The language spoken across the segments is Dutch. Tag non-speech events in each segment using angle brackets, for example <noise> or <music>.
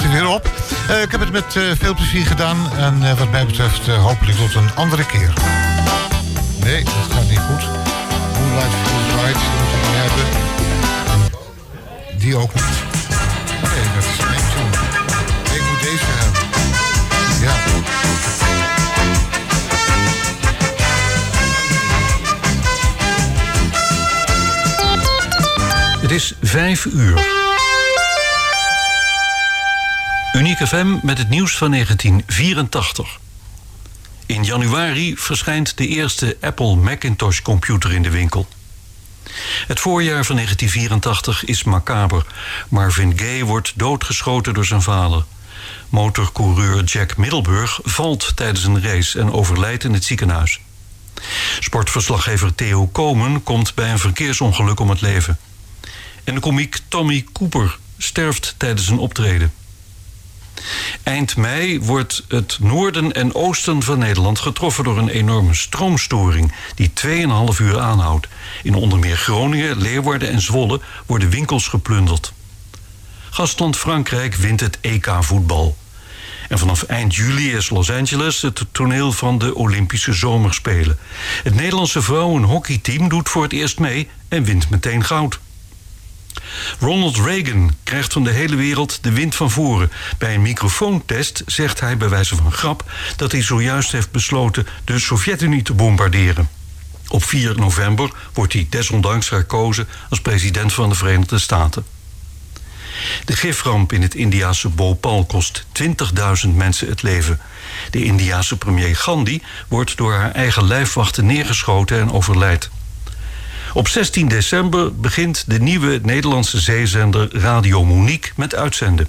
zit er weer op. ik heb het met veel plezier gedaan. En wat mij betreft hopelijk tot een andere keer. Nee, dat gaat niet goed. Moonlight Feels Right, moet ik niet hebben. Die ook niet. Nee, dat is mijn tune. Ik moet deze hebben. Ja. Het is vijf uur. Unieke FM met het nieuws van 1984. In januari verschijnt de eerste Apple Macintosh computer in de winkel. Het voorjaar van 1984 is macaber. Marvin Gaye wordt doodgeschoten door zijn vader. Motorcoureur Jack Middelburg valt tijdens een race en overlijdt in het ziekenhuis. Sportverslaggever Theo Komen komt bij een verkeersongeluk om het leven. En de komiek Tommy Cooper sterft tijdens een optreden. Eind mei wordt het noorden en oosten van Nederland getroffen door een enorme stroomstoring die 2,5 uur aanhoudt. In onder meer Groningen, Leeuwarden en Zwolle worden winkels geplunderd. Gastland Frankrijk wint het EK voetbal. En vanaf eind juli is Los Angeles het toneel van de Olympische Zomerspelen. Het Nederlandse vrouwenhockeyteam doet voor het eerst mee en wint meteen goud. Ronald Reagan krijgt van de hele wereld de wind van voren. Bij een microfoontest zegt hij bij wijze van grap dat hij zojuist heeft besloten de Sovjet-Unie te bombarderen. Op 4 november wordt hij desondanks herkozen als president van de Verenigde Staten. De giframp in het Indiase Bhopal kost 20.000 mensen het leven. De Indiase premier Gandhi wordt door haar eigen lijfwachten neergeschoten en overlijdt. Op 16 december begint de nieuwe Nederlandse zeezender Radio Monique met uitzenden.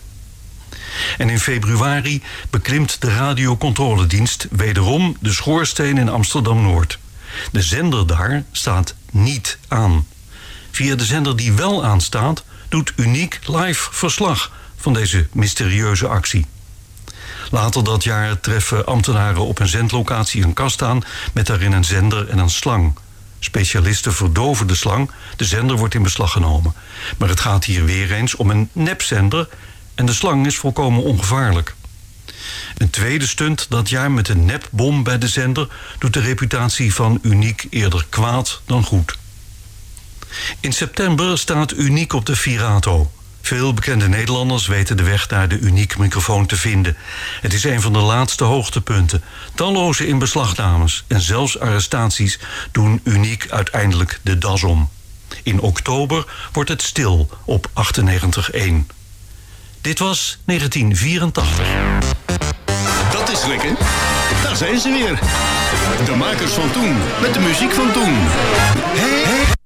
En in februari beklimt de radiocontroledienst wederom de schoorsteen in Amsterdam-Noord. De zender daar staat niet aan. Via de zender die wel aanstaat, doet Uniek live verslag van deze mysterieuze actie. Later dat jaar treffen ambtenaren op een zendlocatie een kast aan met daarin een zender en een slang. Specialisten verdoven de slang. De zender wordt in beslag genomen. Maar het gaat hier weer eens om een nepzender en de slang is volkomen ongevaarlijk. Een tweede stunt dat jaar met een nepbom bij de zender doet de reputatie van Uniek eerder kwaad dan goed. In september staat Uniek op de Virato. Veel bekende Nederlanders weten de weg naar de unieke microfoon te vinden. Het is een van de laatste hoogtepunten. Talloze inbeslagnames en zelfs arrestaties doen uniek uiteindelijk de das om. In oktober wordt het stil op 98.1. Dit was 1984. Dat is lekker. Daar zijn ze weer. De makers van toen, met de muziek van toen. Hey, hey.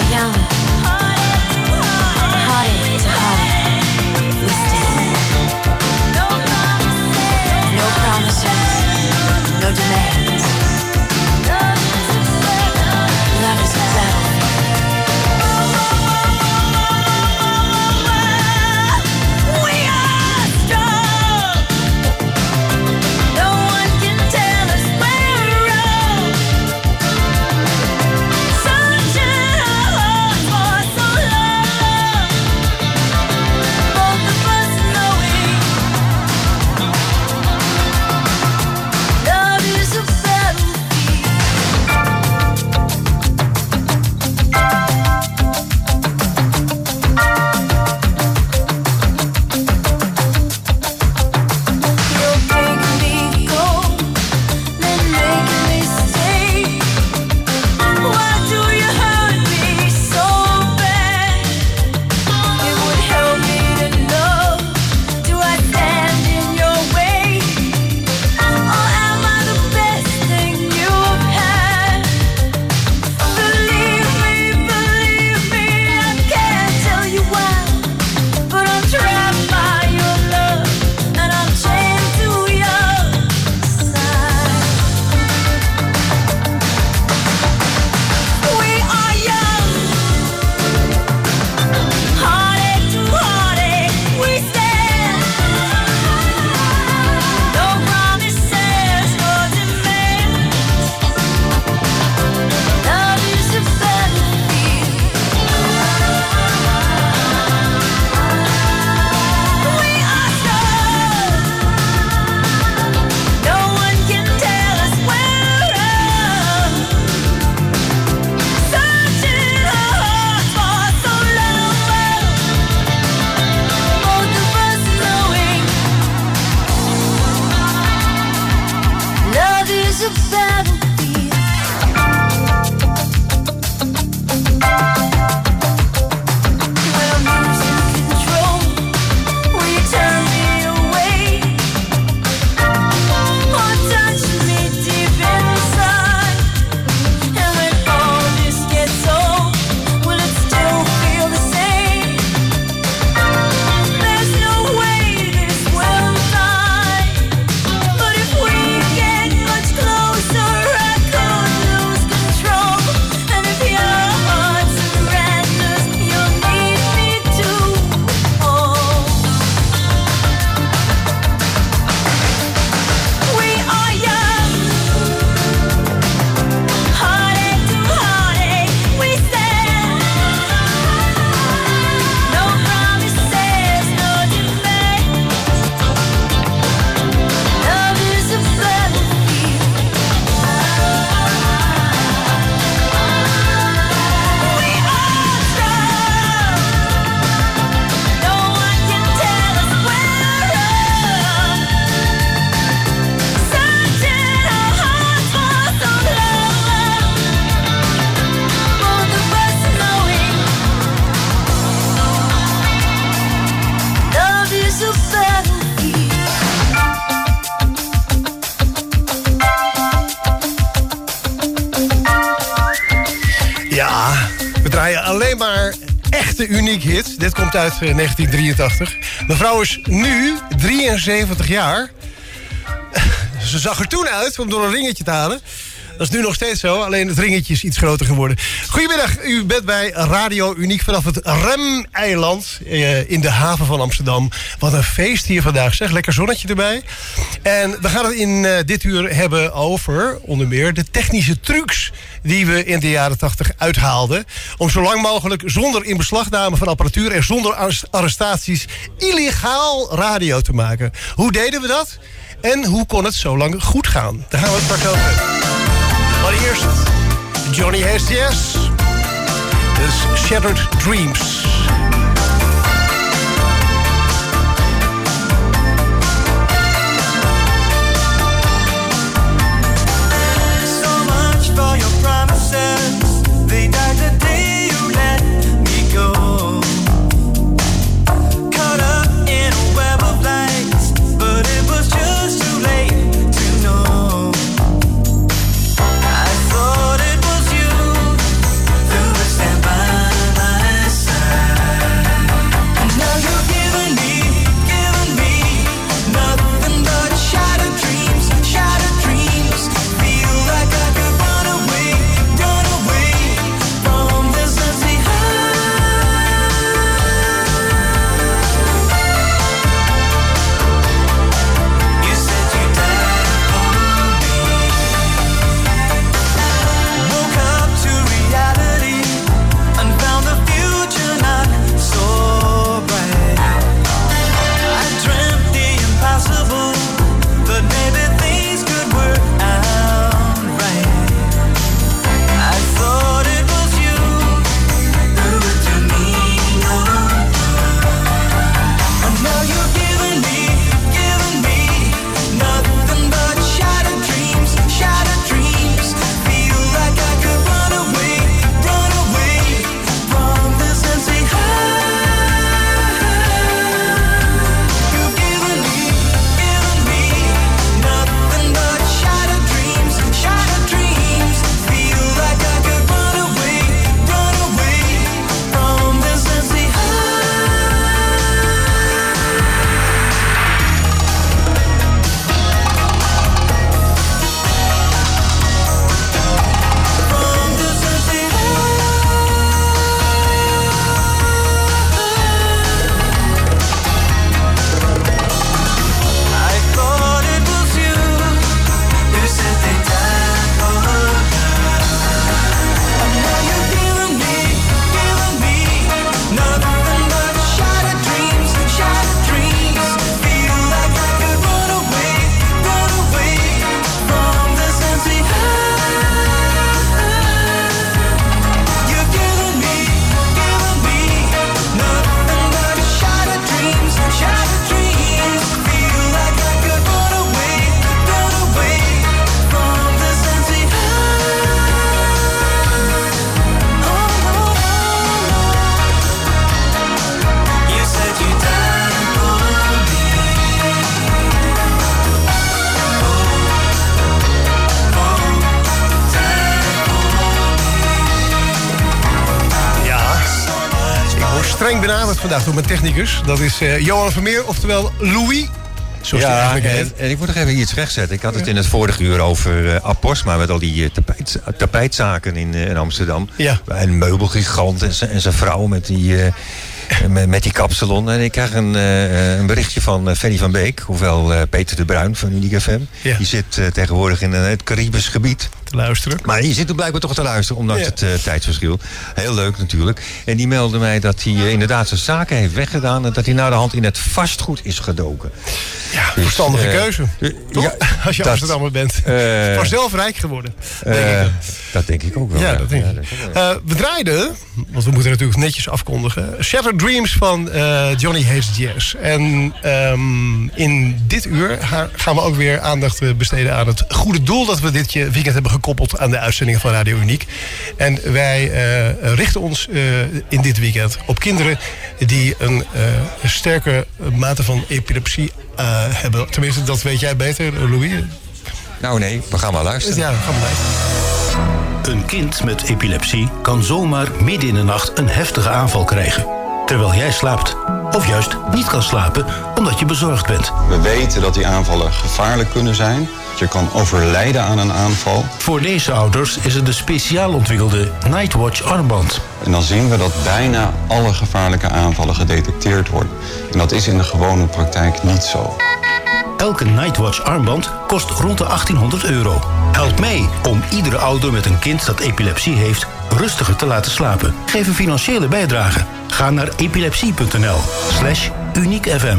rien. Uit 1983. Mevrouw is nu 73 jaar. <laughs> Ze zag er toen uit om door een ringetje te halen. Dat is nu nog steeds zo, alleen het ringetje is iets groter geworden. Goedemiddag, u bent bij Radio Uniek vanaf het Rem-eiland eh, in de haven van Amsterdam. Wat een feest hier vandaag, zeg. Lekker zonnetje erbij. En we gaan het in eh, dit uur hebben over, onder meer, de technische trucs die we in de jaren 80 uithaalden. Om zo lang mogelijk zonder inbeslagname van apparatuur en zonder arrestaties illegaal radio te maken. Hoe deden we dat? En hoe kon het zo lang goed gaan? Daar gaan we het straks over hebben. Maar eerst Johnny Has Yes. Dus Shattered Dreams. Door mijn technicus. Dat is uh, Johan Vermeer, oftewel Louis. Zoals ja, en, en, ik moet nog even iets rechtzetten. Ik had het in het vorige uur over uh, Aposma met al die uh, tapijt, tapijtzaken in, in Amsterdam. Ja. Een meubelgigant en, en zijn vrouw met die met, met, die kapsalon. En ik krijg een, een berichtje van Fanny van Beek, hoewel Peter de Bruin van Unique FM. Ja. Die zit tegenwoordig in het Caribisch gebied. Te luisteren. Maar je zit er blijkbaar toch te luisteren, ondanks ja. het tijdsverschil. Heel leuk natuurlijk. En die meldde mij dat hij inderdaad zijn zaken heeft weggedaan... en dat hij naar de hand in het vastgoed is gedoken. Ja, dus, verstandige keuze. Ja, <laughs> Als je Amsterdammer bent. <laughs> Uh, zelf rijk geworden. Denk dat denk ik ook wel. Ja, dat denk ik. we draaiden, want we moeten natuurlijk netjes afkondigen... Shattered Dreams van uh, Johnny Hayes Jazz. En um, in dit uur gaan we ook weer aandacht besteden aan het goede doel... dat we dit weekend hebben gekoppeld aan de uitzendingen van Radio Uniek. En wij eh, richten ons eh, in dit weekend op kinderen die een eh, sterke mate van epilepsie hebben. Tenminste, dat weet jij beter, Louis. Nou nee, we gaan maar luisteren. Ja, we gaan maar. Een kind met epilepsie kan zomaar midden in de nacht een heftige aanval krijgen. Terwijl jij slaapt. Of juist niet kan slapen omdat je bezorgd bent. We weten dat die aanvallen gevaarlijk kunnen zijn. Je kan overlijden aan een aanval. Voor deze ouders is het de speciaal ontwikkelde Nightwatch armband. En dan zien we dat bijna alle gevaarlijke aanvallen gedetecteerd worden. En dat is in de gewone praktijk niet zo. Elke Nightwatch armband kost rond de 1800 euro. Help mee om iedere ouder met een kind dat epilepsie heeft rustiger te laten slapen. Geef een financiële bijdrage. Ga naar epilepsie.nl slash uniekfm.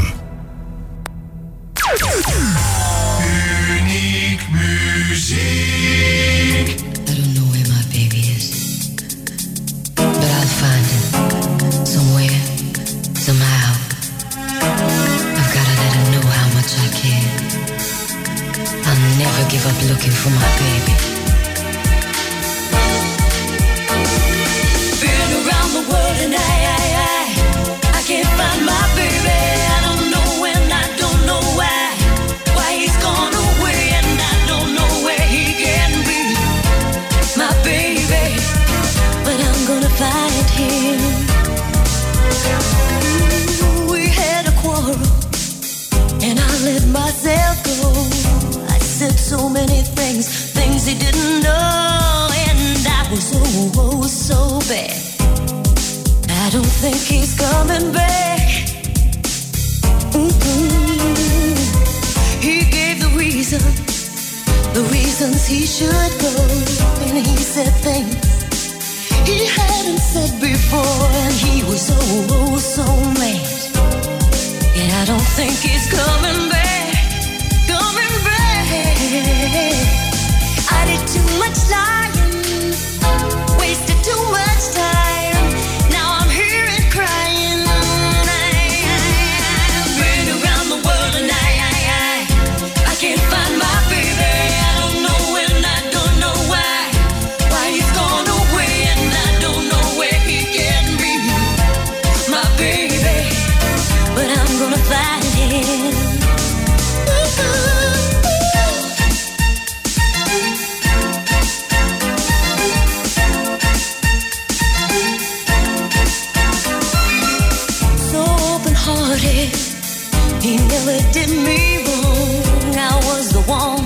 He never did me wrong. I was the one,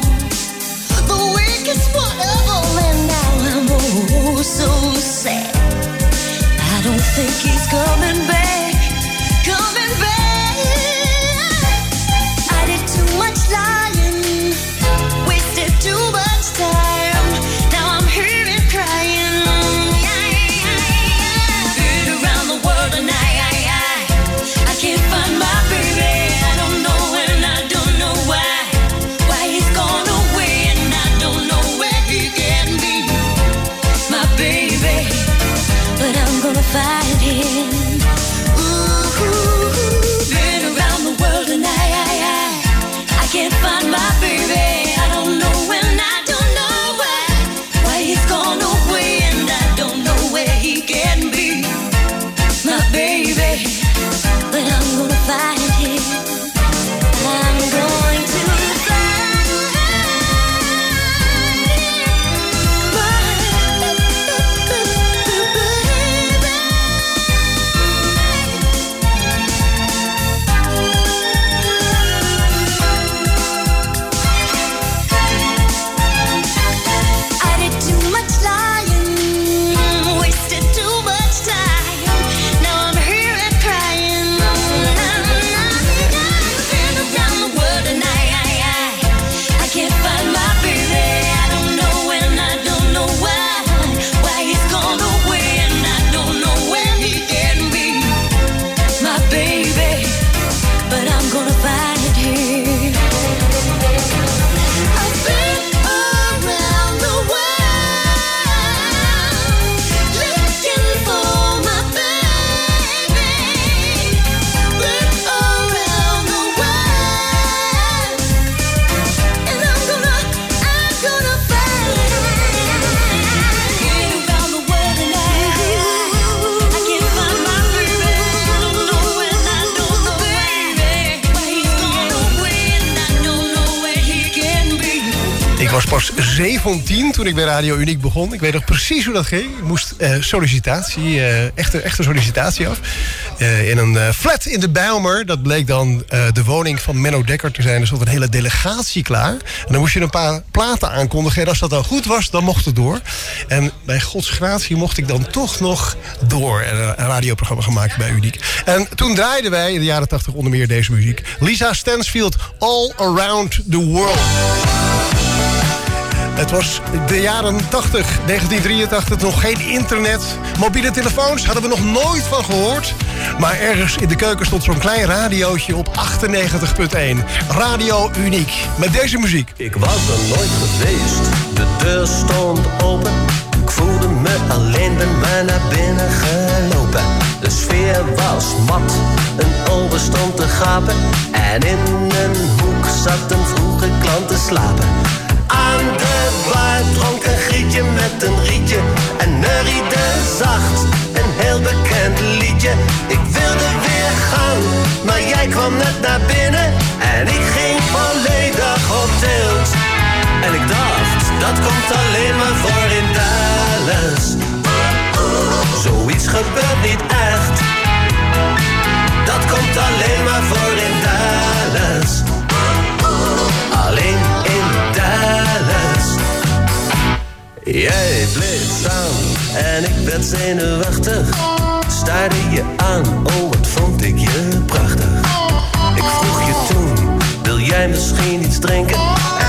the weakest and now I'm oh so sad. I don't think he's coming back, coming back. I did too much. 17 toen ik bij Radio Uniek begon. Ik weet nog precies hoe dat ging. Ik moest eh, sollicitatie, eh, echte, echte sollicitatie af. Eh, in een flat in de Bijlmer. Dat bleek dan de woning van Menno Dekker te zijn. Er stond een hele delegatie klaar. En dan moest je een paar platen aankondigen. En als dat dan goed was, dan mocht het door. En bij gods gratie mocht ik dan toch nog door. En een radioprogramma gemaakt bij Uniek. En toen draaiden wij in de jaren 80 onder meer deze muziek. Lisa Stansfield, All Around the World. Het was de jaren 80, 1983, nog geen internet. Mobiele telefoons hadden we nog nooit van gehoord. Maar ergens in de keuken stond zo'n klein radiootje op 98.1. Radio Uniek. Met deze muziek. Ik was er nooit geweest, de deur stond open. Ik voelde me alleen, ben maar naar binnen gelopen. De sfeer was mat, een ober stond te gapen. En in een hoek zat een vroege klant te slapen. Bar dronk een grietje met een rietje. En neuriede zacht, een heel bekend liedje. Ik wilde weer gaan, maar jij kwam net naar binnen. En ik ging volledig op tilt. En ik dacht, dat komt alleen maar voor in Dallas. Zoiets gebeurt niet echt. Dat komt alleen maar voor in en ik werd zenuwachtig. Staarde je aan, oh wat vond ik je prachtig. Ik vroeg je toen, wil jij misschien iets drinken?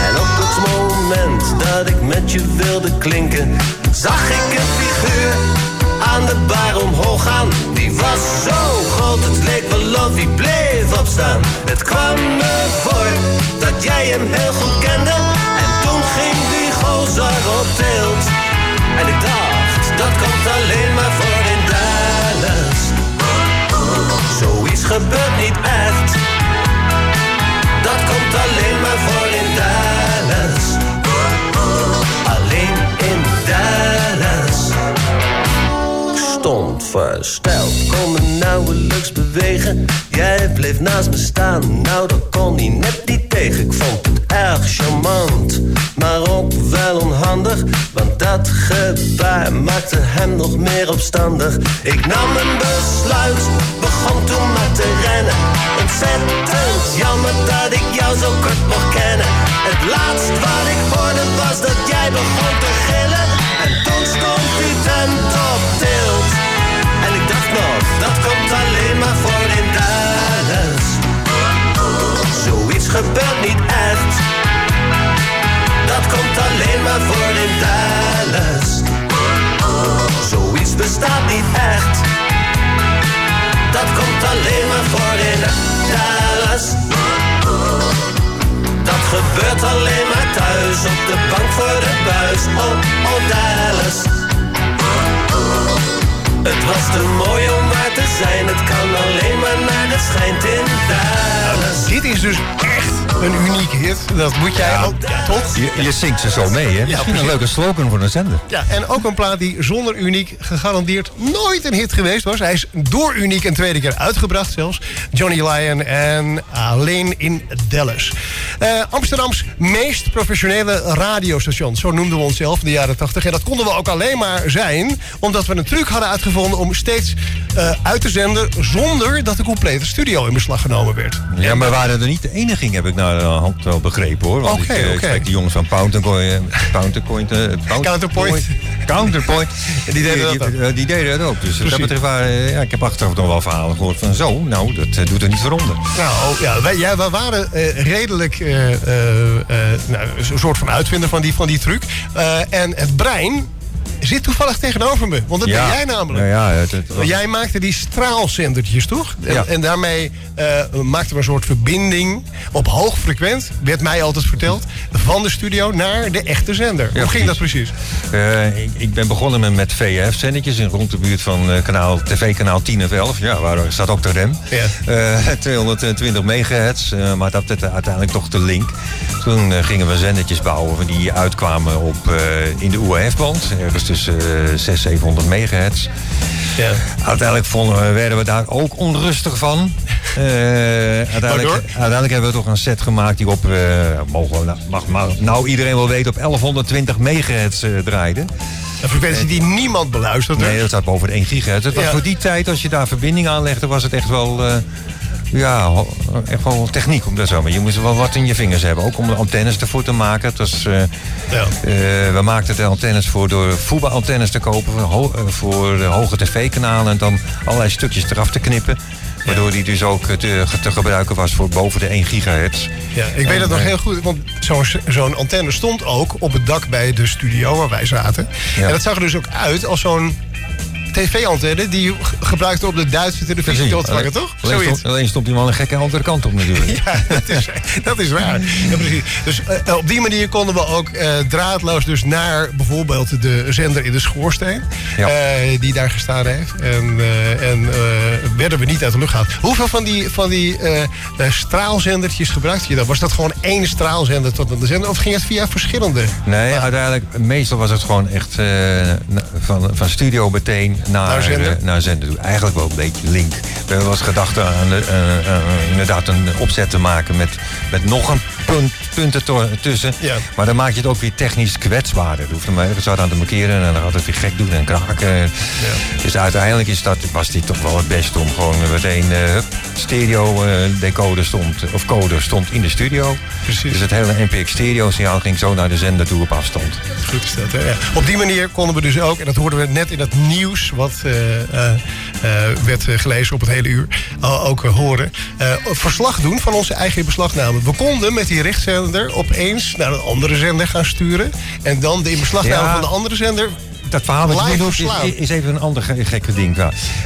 En op het moment dat ik met je wilde klinken, zag ik een figuur aan de bar omhoog gaan. Die was zo groot, het leek wel of hij bleef opstaan. Het kwam me voor dat jij hem heel goed kende. En toen ging die gozer op tilt. En ik dacht, dat komt alleen maar voor in Dallas. Zoiets gebeurt niet echt. Dat komt alleen maar voor in Dallas. Alleen in Dallas. Stond versteld, kon me nauwelijks bewegen. Jij bleef naast me staan, nou dat kon hij net niet tegen. Ik vond het erg charmant, maar onhandig. Want dat gebaar maakte hem nog meer opstandig. Ik nam een besluit, begon toen maar te rennen. Ontzettend jammer dat ik jou zo kort mocht kennen. Het laatst wat ik hoorde was dat jij begon te gillen. En toen stond die tent op tilt. En ik dacht nog, dat komt alleen maar voor in Dallas. Zoiets gebeurt niet echt. Maar voor in Dallas. Zoiets bestaat niet echt. Dat komt alleen maar voor in Dallas. Dat gebeurt alleen maar thuis op de bank voor de buis. Oh, oh Dallas. Het was te mooi om waar te zijn. Het kan alleen maar naar het schijnt in Dallas. Dit is dus een uniek hit. Dat moet jij ook, toch? Je, je zingt ze zo mee, hè? Misschien een leuke slogan voor een zender. Ja, en ook een plaat die zonder Uniek gegarandeerd nooit een hit geweest was. Hij is door Uniek een tweede keer uitgebracht zelfs. Johnny Lyon en Alleen in Dallas. Eh, Amsterdams meest professionele radiostation. Zo noemden we onszelf in de jaren 80. En dat konden we ook alleen maar zijn... omdat we een truc hadden uitgevonden om steeds eh, uit te zenden... zonder dat de complete studio in beslag genomen werd. Ja, maar we waren er niet de enige, heb ik naar de hand wel begrepen hoor. Want Oké, ik, eh, ik oké. spreek die jongens van Counterpoint. Counterpoint. eh, Count- Counterpoint. Counterpoint. Die deden dat ook. Die, die deden dat ook. Dus dat betreft, waren, eh, ja, ik heb achteraf nog wel verhalen gehoord van zo. Nou, dat eh, doet er niet voor onder. Nou, ja, wij, ja, wij waren eh, redelijk eh, eh, eh, nou, een soort van uitvinder van die, van die truc. Eh, en het brein zit toevallig tegenover me. Want dat ja. ben jij namelijk. Ja, het, het was- Jij maakte die straalzendertjes, toch? En, Ja. en daarmee eh, maakten we een soort verbinding op hoog frequent, werd mij altijd verteld, van de studio naar de echte zender. Ja, Hoe ging dat precies? Eh, ik, ik ben begonnen met, met VHF-zendertjes in rond de buurt van eh, kanaal, tv-kanaal 10 of 11. Ja, waar staat ook de rem. Ja. Eh, <laughs> 220 megahertz, maar dat werd uiteindelijk toch de link. Toen gingen we zendertjes bouwen die uitkwamen op, in de UHF-band. Ergens tussen eh 600, 700 megahertz. Ja. Uiteindelijk vonden we, werden we daar ook onrustig van. <laughs> Eh, uiteindelijk, uiteindelijk hebben we toch een set gemaakt die op, eh, mogen we, nou, mag, mag nou iedereen wel weten, op 1120 megahertz eh, draaide. Een frequentie die niemand beluistert. Nee, dat staat boven de 1 gigahertz. Het was Ja. voor die tijd, als je daar verbinding aanlegde, was het echt wel... ja, echt wel techniek om dat zo. Maar je moest wel wat in je vingers hebben. Ook om de antennes ervoor te maken. Het was, eh, Ja. eh, we maakten de antennes voor door voetbalantennes te kopen. Voor, ho- eh, voor de hoge tv-kanalen. En dan allerlei stukjes eraf te knippen. Waardoor die dus ook te, te gebruiken was voor boven de 1 gigahertz. Ja, ik weet het nog heel goed, want zo'n zo'n antenne stond ook op het dak bij de studio waar wij zaten. Ja. En dat zag er dus ook uit als zo'n tv-antenne die je ge- gebruikte op de Duitse televisie te ontvangen, toch? Alleen stond, alleen stond hij wel een gekke andere kant op natuurlijk. <laughs> Ja, dat is, dat is waar. Ja, precies. Dus eh, op die manier konden we ook eh, draadloos dus naar bijvoorbeeld de zender in de schoorsteen. Ja. eh, die daar gestaan heeft. En, eh, en eh, werden we niet uit de lucht gehaald. Hoeveel van die, van die eh, eh, straalzendertjes gebruikte je dan? Was dat gewoon één straalzender tot aan de zender? Of ging het via verschillende? Nee, uiteindelijk, meestal was het gewoon echt eh, van, van studio meteen naar, Naar zender? eh, naar toe. Eigenlijk wel een beetje link. We hebben wel eens gedacht aan eh, eh, inderdaad een opzet te maken met, met nog een punt, punt erto- tussen. Ja. Maar dan maak je het ook weer technisch kwetsbaarder. Er hoeft maar ergens wat aan te markeren en dan gaat het weer gek doen en kraken. Dus uiteindelijk is dat, was dit toch wel het beste om gewoon meteen hup, stereo decoder stond, of coder stond in de studio. Precies. Dus het hele MPX stereo signaal ging zo naar de zender toe op afstand. Goed is dat, hè? Ja. Op die manier konden we dus ook, en dat hoorden we net in dat nieuws... wat eh, eh, eh, werd gelezen op het hele uur, ook horen... verslag doen van onze eigen beslagname. We konden met die richtzender opeens naar een andere zender gaan sturen... en dan de inbeslagname Ja. van de andere zender... Dat verhaal wat je doet is, even een ander ge- gekke ding.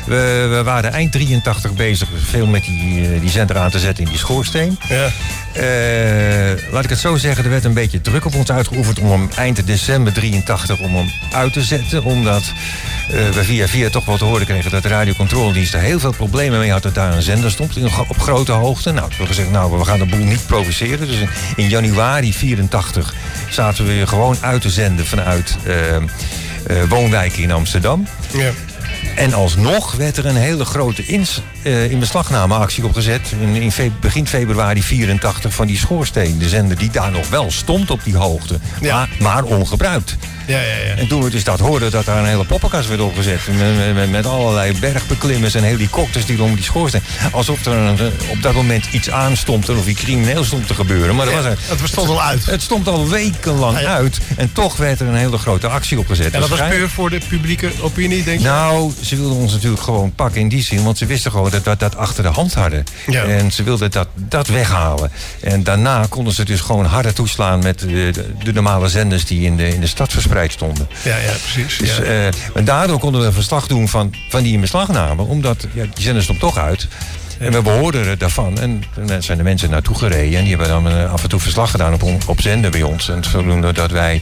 We, we waren eind 83 bezig veel met die, eh, die zender aan te zetten in die schoorsteen. Ja. Eh, laat ik het zo zeggen, er werd een beetje druk op ons uitgeoefend om hem eind december 83 om hem uit te zetten. Omdat eh, we via via toch wel te horen kregen dat de radiocontroledienst er heel veel problemen mee had dat daar een zender stond in, op grote hoogte. Nou, we hebben gezegd, nou, we gaan de boel niet provoceren. Dus in, in januari 84 zaten we gewoon uit te zenden vanuit woonwijken in Amsterdam. Ja. En alsnog werd er een hele grote ins, eh, inbeslagnameactie opgezet. In, in fe- begin februari 84 van die schoorsteen. De zender die daar nog wel stond op die hoogte. Ja. Maar, maar ongebruikt. Ja, ja, ja. En toen we dus dat hoorden dat daar een hele poppenkast werd opgezet. Met, met- allerlei bergbeklimmers en helikopters die om die schoorsteen. Alsof er een, op dat moment iets aanstond of iets crimineel stond te gebeuren. Maar Ja, was er, het stond al uit. het stond al wekenlang Ah, uit. En toch werd er een hele grote actie opgezet. En dat was puur voor de publieke opinie, denk je? nou, ze wilden ons natuurlijk gewoon pakken in die zin. Want ze wisten gewoon dat we dat achter de hand hadden. Ja. En ze wilden dat, dat weghalen. En daarna konden ze dus gewoon harder toeslaan met de, de, normale zenders die in de, in de stad verspreid stonden. Ja, ja, precies. Dus, ja. eh, en daardoor konden we een verslag doen van, van die inbeslagname. Omdat ja, die zender stond toch uit. En we behoorden daarvan. En toen zijn de mensen naartoe gereden. En die hebben dan eh, af en toe verslag gedaan op, op zender bij ons. En zodoende dat wij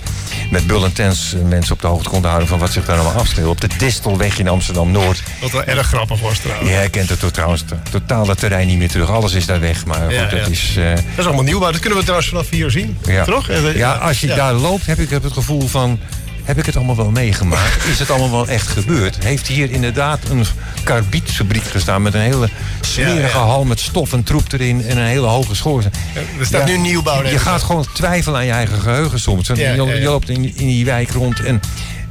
met bulletins eh, mensen op de hoogte konden houden... van wat zich daar allemaal afspeelt. Op de Distelweg in Amsterdam-Noord. Wat wel erg grappig was trouwens. Je herkent het trouwens to- totaal dat terrein niet meer terug. Alles is daar weg. Maar Ja, goed, dat ja. is... eh, Dat is allemaal nieuwbouw. Dat kunnen we trouwens vanaf hier zien. ja. Toch? Eh, Ja, als je daar loopt, heb ik het gevoel van... Heb ik het allemaal wel meegemaakt? Is het allemaal wel echt gebeurd? Heeft hier inderdaad een karbietfabriek gestaan... met een hele smerige hal met stof en troep erin... en een hele hoge schoorsteen. Er staat nu nieuwbouw. Je gaat gewoon twijfelen aan je eigen geheugen soms. Ja, je, loopt in, in die wijk rond en...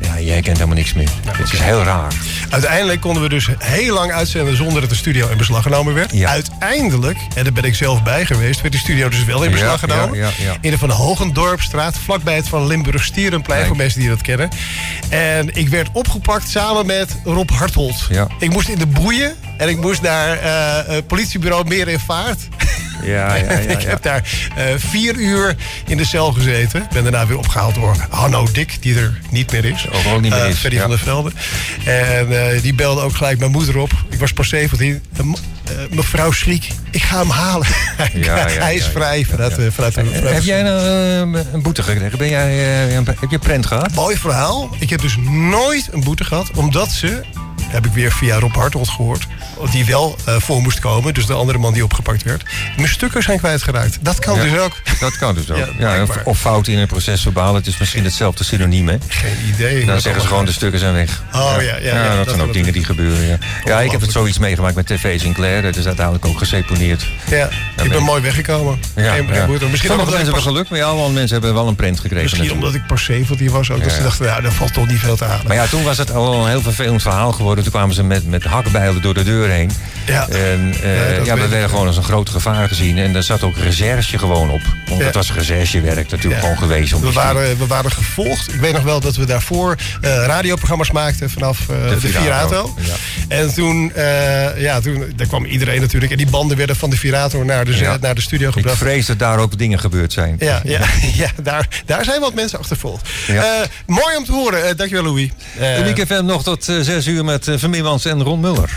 Ja, jij kent helemaal niks meer. het is heel raar. Uiteindelijk konden we dus heel lang uitzenden zonder dat de studio in beslag genomen werd. Ja. Uiteindelijk, en daar ben ik zelf bij geweest, werd die studio dus wel in beslag ja, genomen. ja. In de Van Hogendorpstraat, vlakbij het Van Limburg Stierenplein, Kijk. voor mensen die dat kennen. En ik werd opgepakt samen met Rob Harthold. Ja. Ik moest in de boeien en ik moest naar eh, politiebureau Meer in Vaart. Ja, ja, ja. <laughs> ik heb daar eh, vier uur in de cel gezeten. Ben daarna weer opgehaald door Hanno Dik, die er niet meer is. Ook niet meer Eh, is, ja. van der Velde. En eh, die belde ook gelijk mijn moeder op. Ik was pas 17. Eh, m- eh, mevrouw Schriek, ik ga hem halen. <laughs> Ja, ja, Hij is vrij vanuit, vanuit, de- vanuit Heb jij nou een boete gekregen? Ben jij, heb je prent gehad? Mooi verhaal. Ik heb dus nooit een boete gehad, omdat ze, heb ik weer via Rob Hartold gehoord, die wel eh, voor moest komen. Dus de andere man die opgepakt werd. Mijn stukken zijn kwijtgeraakt. Dat kan Ja, dus ook. Dat kan dus ook. Ja, Ja, of, fout in een procesverbaal. Het is misschien hetzelfde synoniem, hè? Geen idee. Dan zeggen ze gewoon de stukken zijn weg. Oh, ja, ja, ja, dat, dat zijn ook dingen die gebeuren. Ja, ja ik heb het zoiets meegemaakt met TV Sinclair. Dat is uiteindelijk ook geseponeerd. Ja, ik ben mooi weggekomen. Ja, Geen-. Misschien Sommige mensen hebben pas- geluk, maar ja, allemaal mensen hebben wel een prent gekregen. Misschien natuurlijk. omdat ik pas 17 was ook. Dat ze ja. dachten, ja, dat valt toch niet veel te halen. Maar ja, toen was het al een heel vervelend verhaal geworden. Toen kwamen ze met, met hakbijlen door de deur heen. Ja. En eh, Ja, dat ja, we ik. werden gewoon als een groot gevaar gezien. En daar zat ook recherche gewoon op. Want Ja. het was recherchewerk natuurlijk Ja. gewoon geweest. Om We waren, we waren gevolgd. Ik weet nog wel dat we daarvoor eh, radioprogramma's maakten vanaf eh, de, Virato, Virato. ja. En toen, ja, toen daar kwam iedereen natuurlijk. En die banden werden van de Virato naar de, naar de studio Ik gebracht. vrees dat daar ook dingen gebeurd zijn. Ja, ja, <laughs> ja daar, daar zijn wat mensen achtervolgd. Mooi om te horen. Dankjewel, Louis. Eh, Uniek FM nog tot zes uur met uh, Van Meermans en Ron Muller.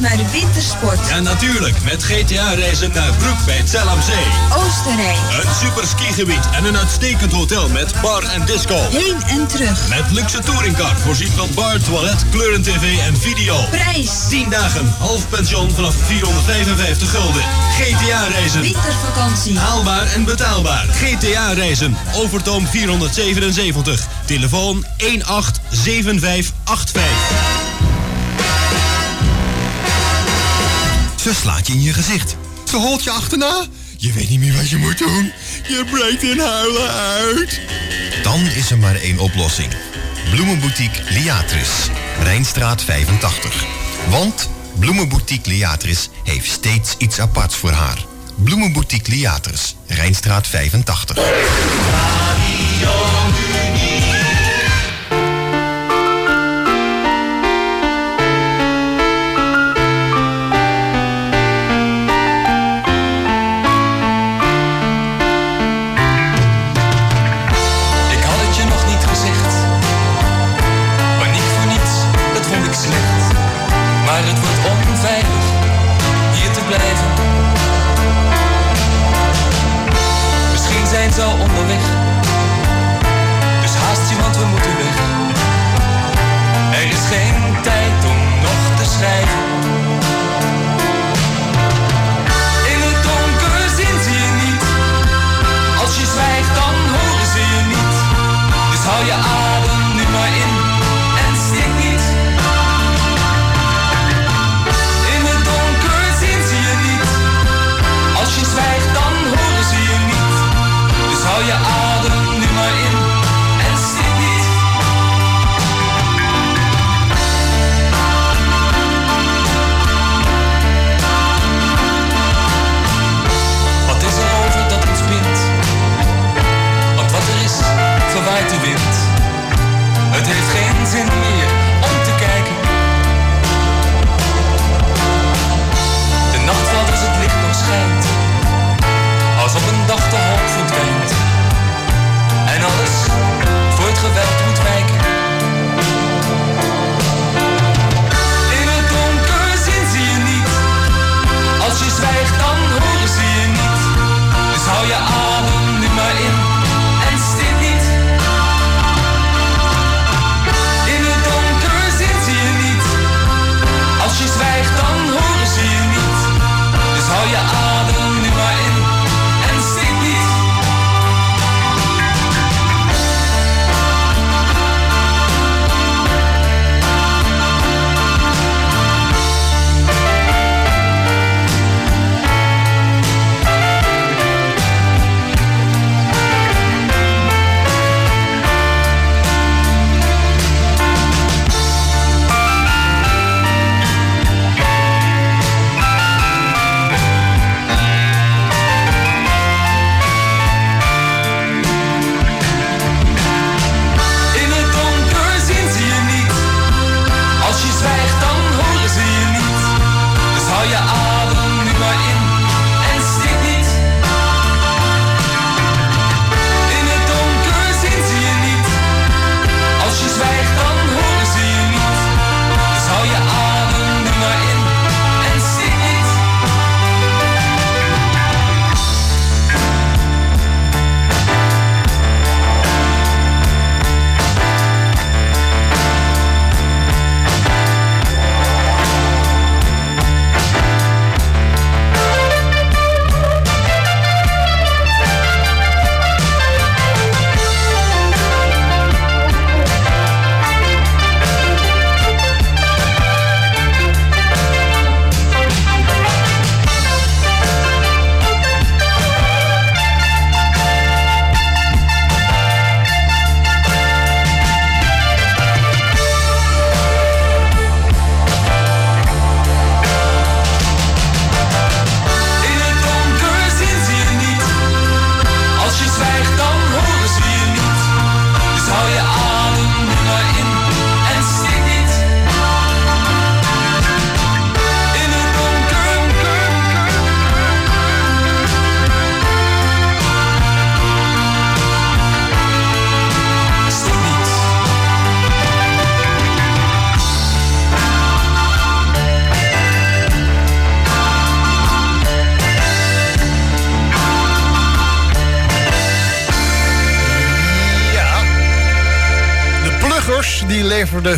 Naar de wintersport? Ja, natuurlijk. Met GTA-reizen naar Broek bij het Zellamzee. Oostenrijk. Een super skigebied en een uitstekend hotel met bar en disco. Heen en terug. Met luxe touringcar voorzien van bar, toilet, kleuren-tv en video. Prijs. 10 dagen, half pension vanaf 455 gulden. GTA-reizen. Wintervakantie. Haalbaar en betaalbaar. GTA-reizen. Overtoom 477. Telefoon 187585. Ze slaat je in je gezicht. Ze holt je achterna. Je weet niet meer wat je moet doen. Je breekt in huilen uit. Dan is er maar één oplossing. Bloemenboutique Liatris. Rijnstraat 85. Want Bloemenboutique Liatris heeft steeds iets aparts voor haar. Bloemenboutique Liatris. Rijnstraat 85. Ik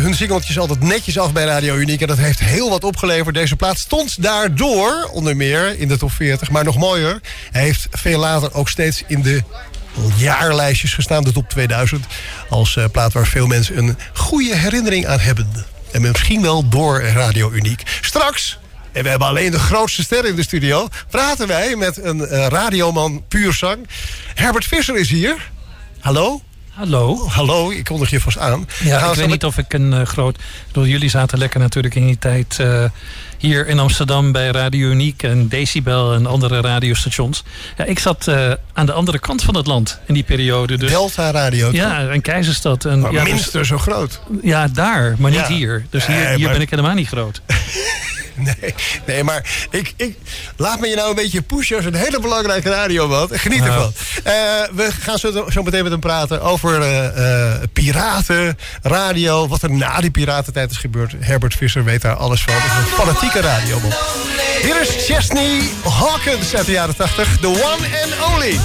hun singeltjes altijd netjes af bij Radio Uniek. En dat heeft heel wat opgeleverd. Deze plaat stond daardoor onder meer in de top 40. Maar nog mooier, hij heeft veel later ook steeds in de jaarlijstjes gestaan. De top 2000. Als eh, plaat waar veel mensen een goede herinnering aan hebben. En misschien wel door Radio Uniek. Straks... En we hebben alleen de grootste ster in de studio. Praten wij met een eh, radioman puur zang. Herbert Visser is hier. Hallo? Hallo. Hallo, ik kondig je vast aan. Ja, Gaan we ik weet niet of ik een eh, groot... Ik bedoel, jullie zaten lekker natuurlijk in die tijd eh, hier in Amsterdam bij Radio Uniek en Decibel en andere radiostations. Ja, ik zat eh, aan de andere kant van het land in die periode. Dus, Delta Radio. Ja, en Keizerstad. En, Maar ja, dus- minstens zo groot. ja, daar, maar niet Ja. hier. Dus hier, Nee, hier maar- ben ik helemaal niet groot. <laughs> <laughs> Nee, nee maar ik, ik, laat me je nou een beetje pushen als een hele belangrijke radioman. Geniet Nou. ervan. Eh, we gaan zo, zo meteen met hem praten over eh, eh, piraten, radio. Wat er na die piratentijd is gebeurd. Herbert Visser weet daar alles van. Het is een fanatieke radioman. Hier is Chesney Hawkins uit de jaren 80. The one and only.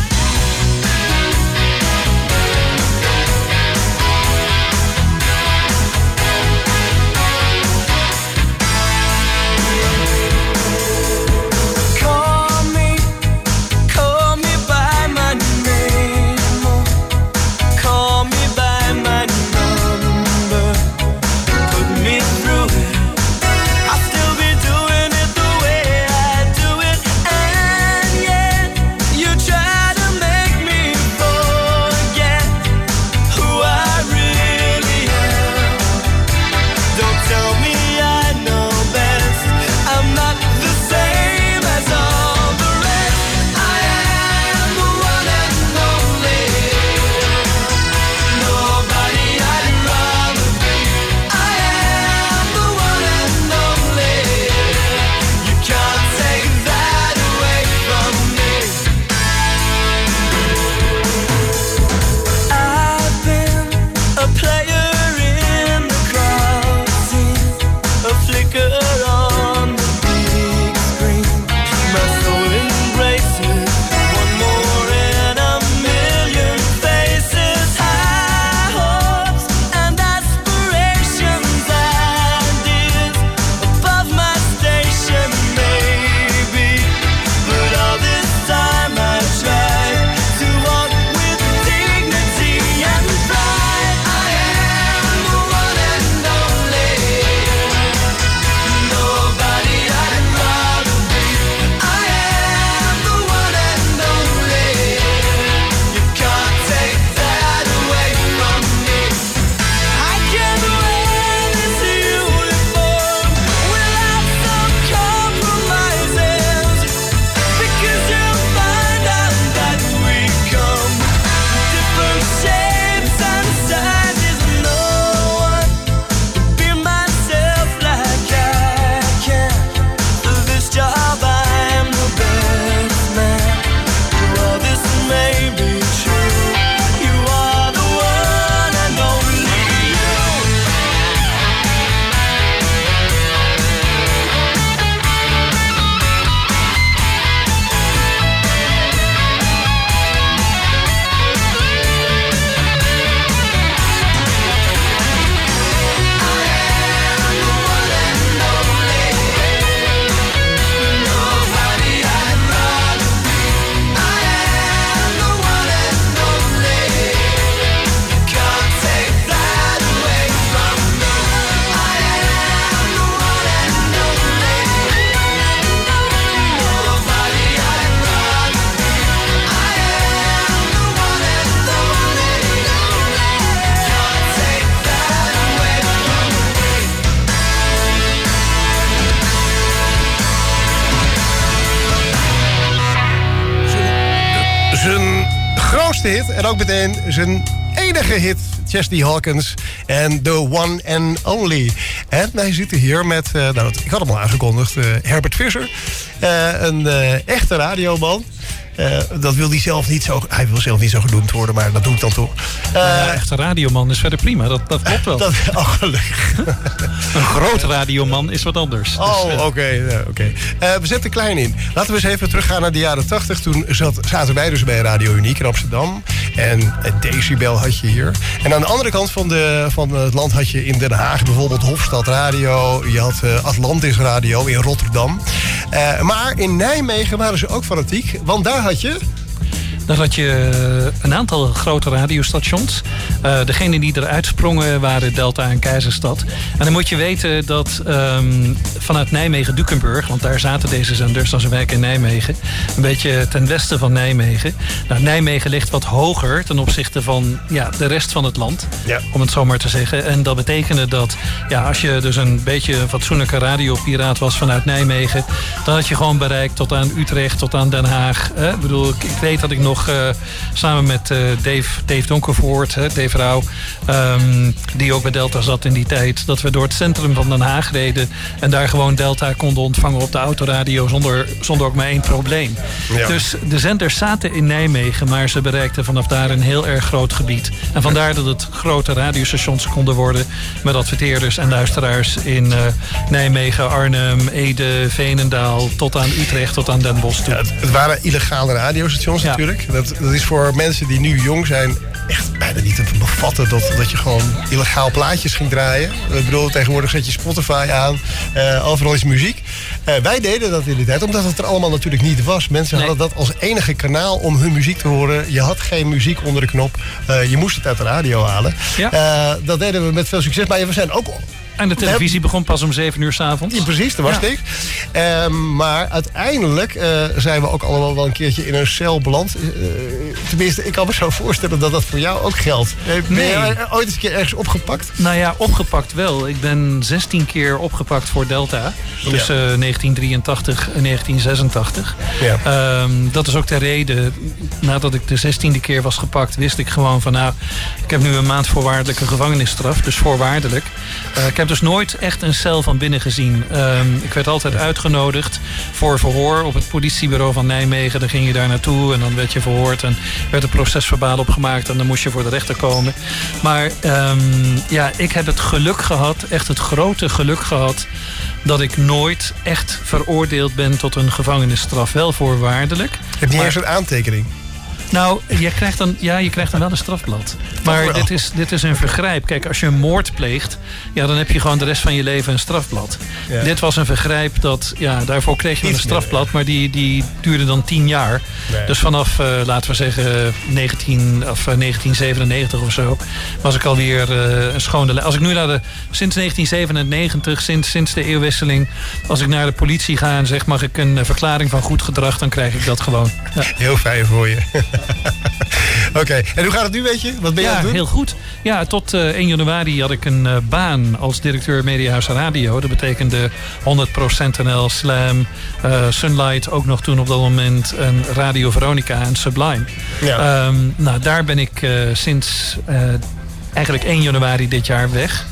Hit en ook meteen zijn enige hit. Chesney Hawkins en The One and Only. En wij zitten hier met, eh, nou, ik had hem al aangekondigd, eh, Herbert Visser. Eh, een echte radioman. Eh, dat wil hij zelf niet zo... Hij wil zelf niet zo genoemd worden, maar dat doe ik dan toch. Eh, Ja, echte radioman is verder prima, dat, dat klopt wel. dat, oh, gelukkig. <laughs> Een groot radioman is wat anders. Dus, Oh, eh, oké. Eh, we zetten klein in. Laten we eens even teruggaan naar de jaren 80. Toen zat, zaten wij dus bij Radio Uniek in Amsterdam. En eh, Decibel had je hier. En aan de andere kant van, de, van het land had je in Den Haag bijvoorbeeld Hofstad Radio. Je had eh, Atlantis Radio in Rotterdam. Eh, maar in Nijmegen waren ze ook fanatiek. Want daar had je... Daar had je eh, een aantal grote radiostations. Eh degene die eruit sprongen waren Delta en Keizerstad. En dan moet je weten dat ehm, vanuit Nijmegen-Dukenburg... want daar zaten deze zenders, dat is een wijk in Nijmegen... een beetje ten westen van Nijmegen. Nou, Nijmegen ligt wat hoger ten opzichte van ja, de rest van het land. Ja. Om het zo maar te zeggen. En dat betekende dat ja, als je dus een beetje een fatsoenlijke radiopiraat was vanuit Nijmegen... dan had je gewoon bereikt tot aan Utrecht, tot aan Den Haag. Hè? Ik bedoel, ik, ik weet dat ik nog eh, samen met eh, Dave, Dave Donkervoort, hè, Dave Rauw... ehm, die ook bij Delta zat in die tijd... dat we door het centrum van Den Haag reden... en daar gewoon Delta konden ontvangen op de autoradio... zonder, zonder ook maar één probleem. Ja. Dus de zenders zaten in Nijmegen... maar ze bereikten vanaf daar een heel erg groot gebied. En vandaar dat het grote radiostations konden worden... met adverteerders en luisteraars in eh, Nijmegen, Arnhem, Ede, Veenendaal... tot aan Utrecht, tot aan Den Bosch toe. Het waren illegale radiostations natuurlijk. Dat, dat is voor mensen die nu jong zijn echt bijna niet te bevatten dat, dat je gewoon illegaal plaatjes ging draaien. Ik bedoel, tegenwoordig zet je Spotify aan, eh, overal is muziek. Eh, wij deden dat in die tijd, omdat het er allemaal natuurlijk niet was. Mensen hadden dat als enige kanaal om hun muziek te horen. Je had geen muziek onder de knop. Eh, je moest het uit de radio halen. Dat deden we met veel succes. Maar we zijn ook En de televisie begon pas om 7 uur s'avonds. ja, precies, dat was Ja. niks. Ehm, maar uiteindelijk eh, zijn we ook allemaal wel een keertje in een cel beland. Eh, tenminste, ik kan me zo voorstellen dat dat voor jou ook geldt. Eh, Ben Nee. je ooit eens een keer ergens opgepakt? Nou ja, opgepakt wel. Ik ben 16 keer opgepakt voor Delta. Tussen eh, 1983 en 1986. Ja. Ehm, dat is ook de reden. Nadat ik de 16e keer was gepakt, wist ik gewoon van nou, ik heb nu een maand voorwaardelijke gevangenisstraf. Dus voorwaardelijk. Eh, ik heb dus nooit echt een cel van binnen gezien. Ehm, ik werd altijd uitgenodigd voor verhoor op het politiebureau van Nijmegen. Dan ging je daar naartoe en dan werd je verhoord. En werd een procesverbaal opgemaakt en dan moest je voor de rechter komen. Maar ehm, ja, ik heb het geluk gehad, echt het grote geluk gehad... dat ik nooit echt veroordeeld ben tot een gevangenisstraf. Wel voorwaardelijk. Je hebt niet maar- eens een aantekening. Nou, je krijgt dan, ja, je krijgt dan wel een strafblad. Maar wel. dit is, dit is een vergrijp. Kijk, als je een moord pleegt, ja, dan heb je gewoon de rest van je leven een strafblad. Ja. Dit was een vergrijp dat, ja, daarvoor kreeg je een strafblad, maar die, die duurde dan tien jaar. Nee. Dus vanaf, eh, laten we zeggen, 19, of, eh, 1997 of zo, was ik alweer eh, een schone. Als ik nu naar de, sinds 1997, sinds, sinds de eeuwwisseling, als ik naar de politie ga en zeg, mag ik een eh, verklaring van goed gedrag, dan krijg ik dat gewoon. Ja. Heel fijn voor je. <laughs> <laughs> Oké, en hoe gaat het nu, weet je? Wat ben je ja, aan het doen? heel goed. Ja, tot eh, 1 januari had ik een eh, baan als directeur Mediahuis Radio. Dat betekende 100% NL, Slam, eh, Sunlight, ook nog toen op dat moment, en Radio Veronica en Sublime. Ja. Ehm, nou, daar ben ik eh, sinds eh, eigenlijk 1 januari dit jaar weg.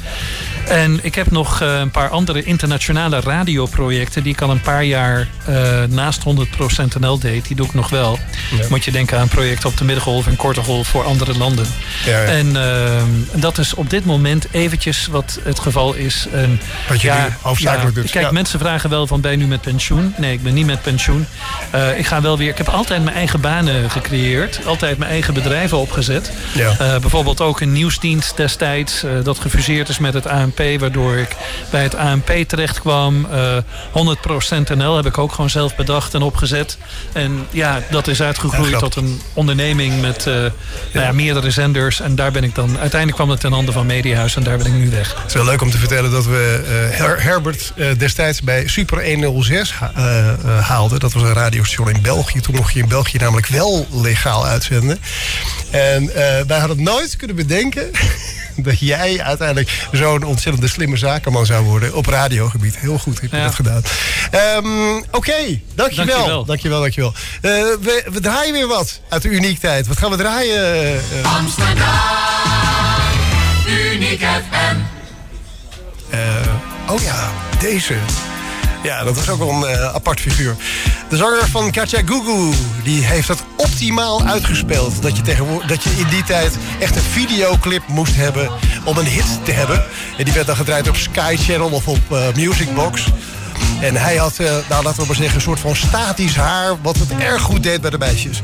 En ik heb nog eh, een paar andere internationale radioprojecten... die ik al een paar jaar eh, naast 100% NL deed. Die doe ik nog wel. Ja. Moet je denken aan projecten op de middengolf en korte golf voor andere landen. Ja, ja. En ehm, dat is op dit moment eventjes wat het geval is. En, Wat je nu hoofdzakelijk doet. Kijk, Ja. mensen vragen wel van ben je nu met pensioen? Nee, ik ben niet met pensioen. Eh, ik ga wel weer. Ik heb altijd mijn eigen banen gecreëerd. Altijd mijn eigen bedrijven opgezet. Ja. Bijvoorbeeld ook een nieuwsdienst destijds. dat gefuseerd is met het ANP. Waardoor ik bij het ANP terecht kwam. Eh 100% NL heb ik ook gewoon zelf bedacht en opgezet. En ja, dat is uitgegroeid Ja, tot een onderneming met eh, Nou ja, meerdere zenders. En daar ben ik dan. Uiteindelijk kwam het ten hande van Mediahuis. En daar ben ik nu weg. Het is wel leuk om te vertellen dat we eh, Her- Herbert eh, destijds bij Super 106 ha- eh, eh, haalden. Dat was een radiostation in België. Toen mocht je in België namelijk wel legaal uitzenden. En eh, wij hadden nooit kunnen bedenken <laughs> dat jij uiteindelijk zo'n ontzettende slimme zakenman zou worden op radiogebied. Heel goed heb je Ja. dat gedaan. Ehm, Oké, dankjewel. Dankjewel. Dankjewel, dankjewel. Eh, we, we draaien weer wat uit de uniek tijd. Wat gaan we draaien? eh, Uniek FM. Eh, oh ja, deze. Ja, dat was ook wel een eh, apart figuur. De zanger van Katja Gugu, die heeft dat optimaal uitgespeeld. Dat je, tegenwoordig, dat je in die tijd echt een videoclip moest hebben om een hit te hebben. En die werd dan gedraaid op Sky Channel of op eh, Music Box. En hij had, eh, nou laten we maar zeggen, een soort van statisch haar... wat het erg goed deed bij de meisjes.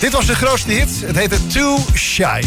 Dit was de grootste hit. Het heette Too Shy.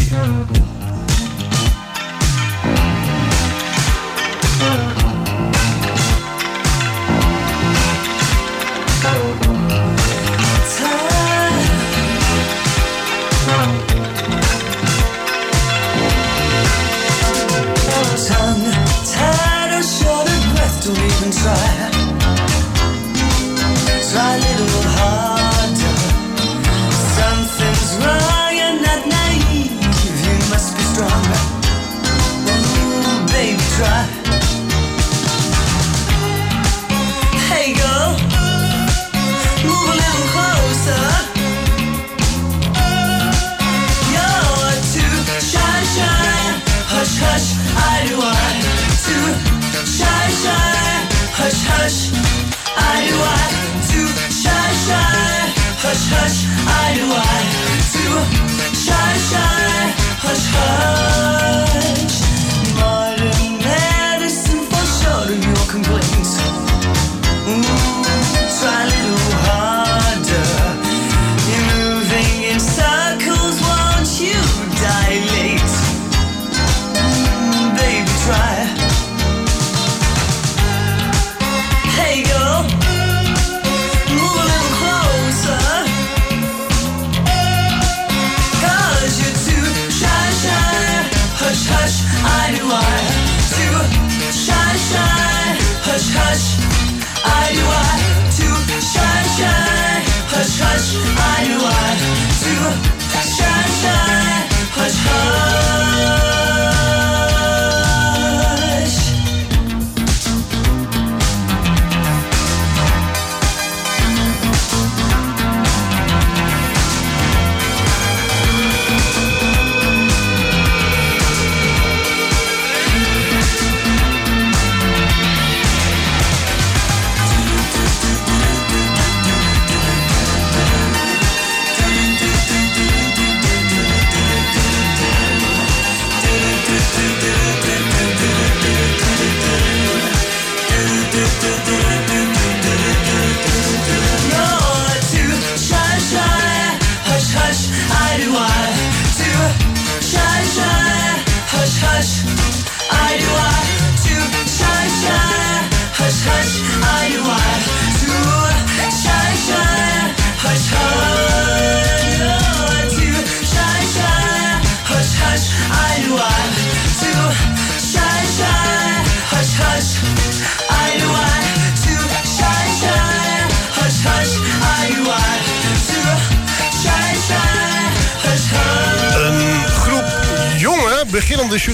I do I. Too shy, shy. Hush, hush.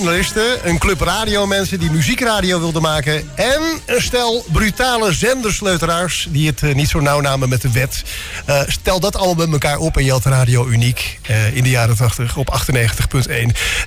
Journalisten, een club radiomensen die muziekradio wilden maken... en een stel brutale zendersleutelaars die het eh, niet zo nauw namen met de wet. Eh, stel dat allemaal met elkaar op en je had Radio Uniek eh, in de jaren 80 op 98.1.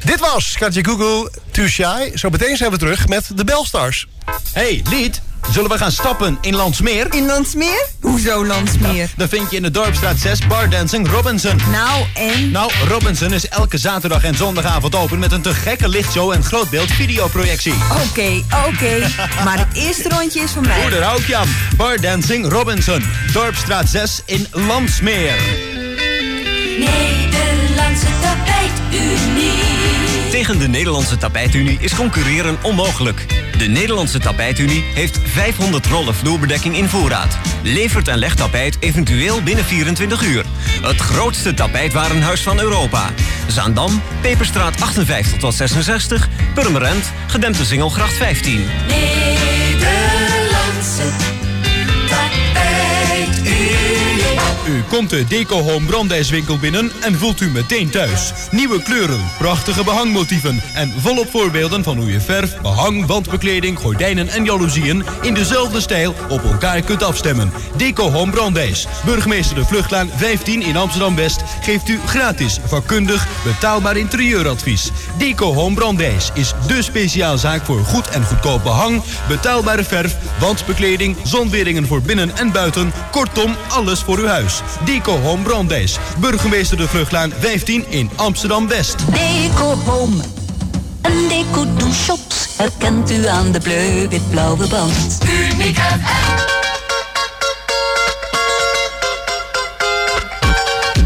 Dit was Katja Google, Too Shy. Zo meteen zijn we terug met de Belstars. Hey, Lied, zullen we gaan stappen in Landsmeer? In Landsmeer? Hoezo Landsmeer? Dan vind je in de Dorpstraat 6 Bar Dancing Robinson. Nou, en? Nou, Robinson is elke zaterdag en zondagavond open met een te gekke lichtshow en grootbeeld videoprojectie. Oké, oké. <laughs> Maar het eerste rondje is voor mij. Er Jan. Bar Dancing Robinson. Dorpstraat 6 in Landsmeer. Nederlandse tapijtunie. Tegen de Nederlandse tapijtunie is concurreren onmogelijk. De Nederlandse tapijtunie heeft 500 rollen vloerbedekking in voorraad. Levert en legt tapijt eventueel binnen 24 uur. Het grootste tapijtwarenhuis van Europa. Zaandam, Peperstraat 58 tot 66, Purmerend, Gedempte Singelgracht 15. Nederlandse U komt de Deco Home brandijswinkel binnen en voelt u meteen thuis. Nieuwe kleuren, prachtige behangmotieven en volop voorbeelden van hoe je verf, behang, wandbekleding, gordijnen en jaloezieën in dezelfde stijl op elkaar kunt afstemmen. Deco Home Brandijs. Burgemeester de Vluchtlaan 15 in Amsterdam-West geeft u gratis vakkundig betaalbaar interieuradvies. Deco Home Brandijs is de speciaalzaak voor goed en goedkoop behang, betaalbare verf, wandbekleding, zonweringen voor binnen en buiten. Kortom, alles voor uw huis. Deco Home Brandijs. Burgemeester de Vluchtlaan 15 in Amsterdam-West. Deco Home. Een deco shops herkent u aan de bleu wit blauwe band. Uniek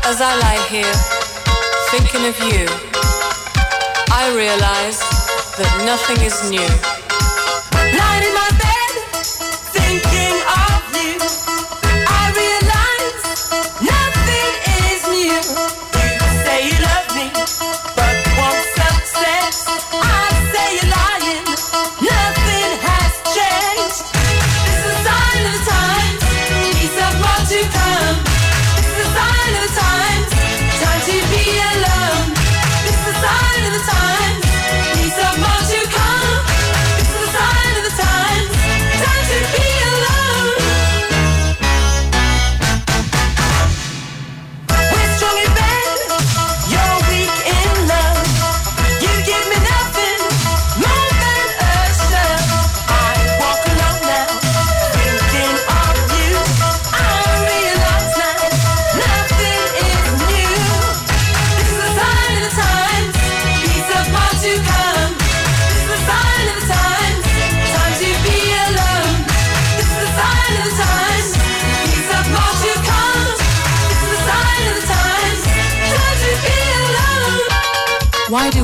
As I lie here, thinking of you, I realize that nothing is new. Yeah.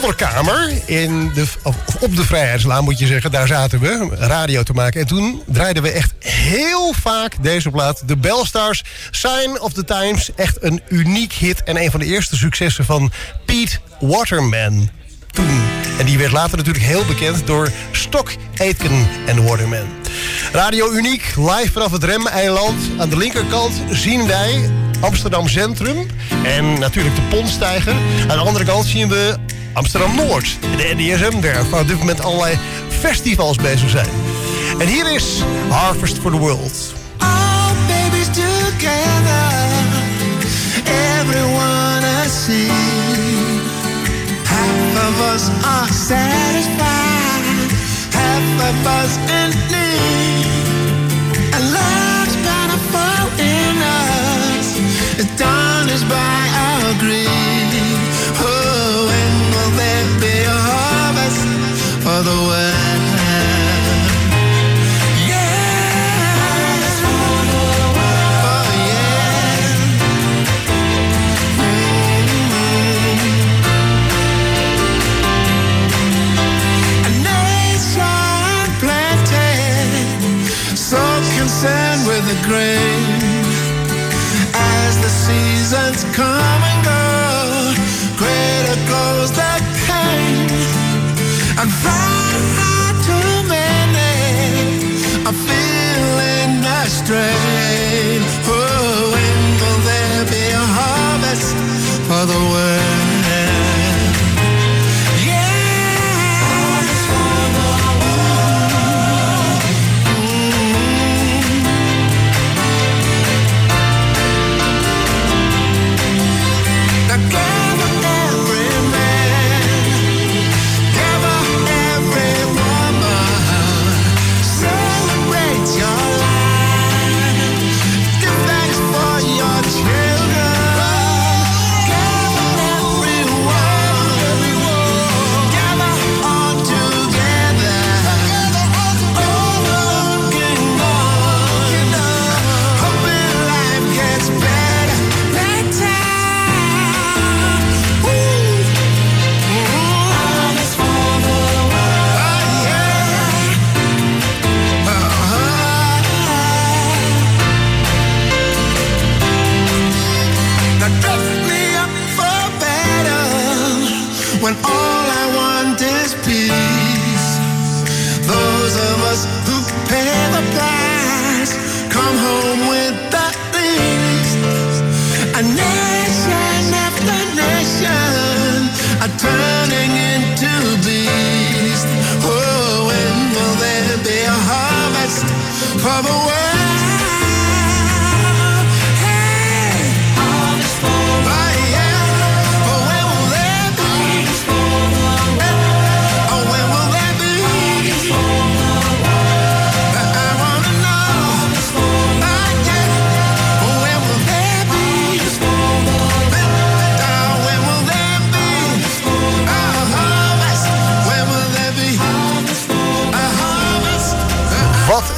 zolderkamer in de, of op de Vrijheidslaan, moet je zeggen. Daar zaten we, radio te maken. En toen draaiden we echt heel vaak deze plaat. De Bellstars, Sign of the Times. Echt een uniek hit en een van de eerste successen van Pete Waterman. Toen. En die werd later natuurlijk heel bekend door Stock, Aitken en Waterman. Radio Uniek, live vanaf het Remeiland. Aan de linkerkant zien wij Amsterdam Centrum. En natuurlijk de Pontstijger. Aan de andere kant zien we Amsterdam Noord. De NDSM-werf, waar op dit moment allerlei festivals bezig zijn. En hier is Harvest for the World. All babies together, everyone I see. Half of us are satisfied, half of us in need. And love's bountiful in us, it's done is by our greed. Oh, concerned with the grain. As the seasons come And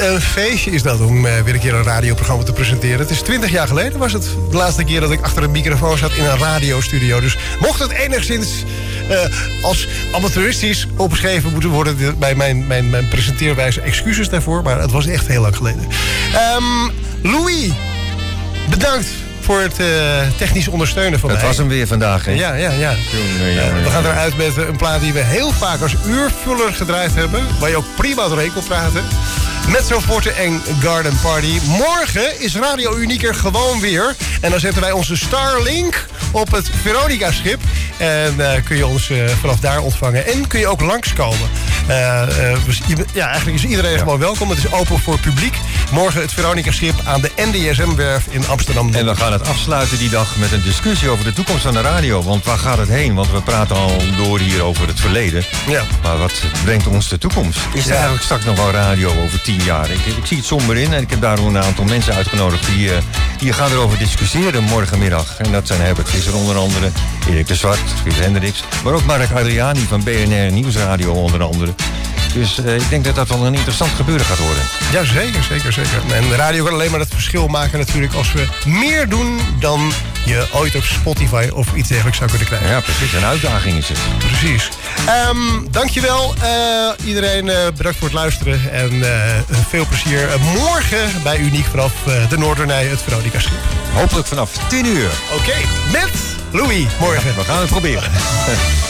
een feestje is dat om eh, weer een keer een radioprogramma te presenteren. Het is 20 jaar geleden was het de laatste keer dat ik achter een microfoon zat in een radiostudio. Dus mocht het enigszins eh, als amateuristisch opgeschreven moeten worden de- bij mijn, mijn, mijn presenteerwijze, excuses daarvoor. Maar het was echt heel lang geleden. Ehm, Louis, bedankt voor het eh, technisch ondersteunen van Het mij. was hem weer vandaag, hè? Ja, ja, ja. Jongen, we gaan eruit met een plaat die we heel vaak als uurvuller gedraaid hebben. Waar je ook prima doorheen kon praten. Met Forte en Garden Party. Morgen is Radio Unieker gewoon weer. En dan zetten wij onze Starlink op het Veronica-schip. En eh, kun je ons eh, vanaf daar ontvangen. En kun je ook langskomen. Eh, eh, dus ja, eigenlijk is iedereen gewoon welkom. Het is open voor publiek. Morgen het Veronica-schip aan de NDSM-werf in Amsterdam. En we gaan het afsluiten die dag met een discussie over de toekomst van de radio. Want waar gaat het heen? Want we praten al door hier over het verleden. Ja. Maar wat brengt ons de toekomst? Is er eigenlijk straks nog wel radio over tien jaar? Ik, ik zie het somber in en ik heb daarom een aantal mensen uitgenodigd die, eh, die gaan erover discussiëren morgenmiddag. En dat zijn Herbert Visser onder andere, Erik de Zwart, Frits Hendricks. Maar ook Mark Adriani van BNR Nieuwsradio onder andere. Dus eh, ik denk dat dat wel een interessant gebeuren gaat worden. Ja, zeker, zeker, zeker. En de radio kan alleen maar het verschil maken natuurlijk als we meer doen dan je ooit op Spotify of iets dergelijks zou kunnen krijgen. Ja, precies. Een uitdaging is het. Precies. Ehm, dankjewel eh, iedereen. eh, bedankt voor het luisteren. En veel plezier morgen bij Uniek vanaf de Noordernij, het Veronica Schip. Hopelijk vanaf 10 uur. Oké, met Louis morgen. We gaan het proberen. <laughs>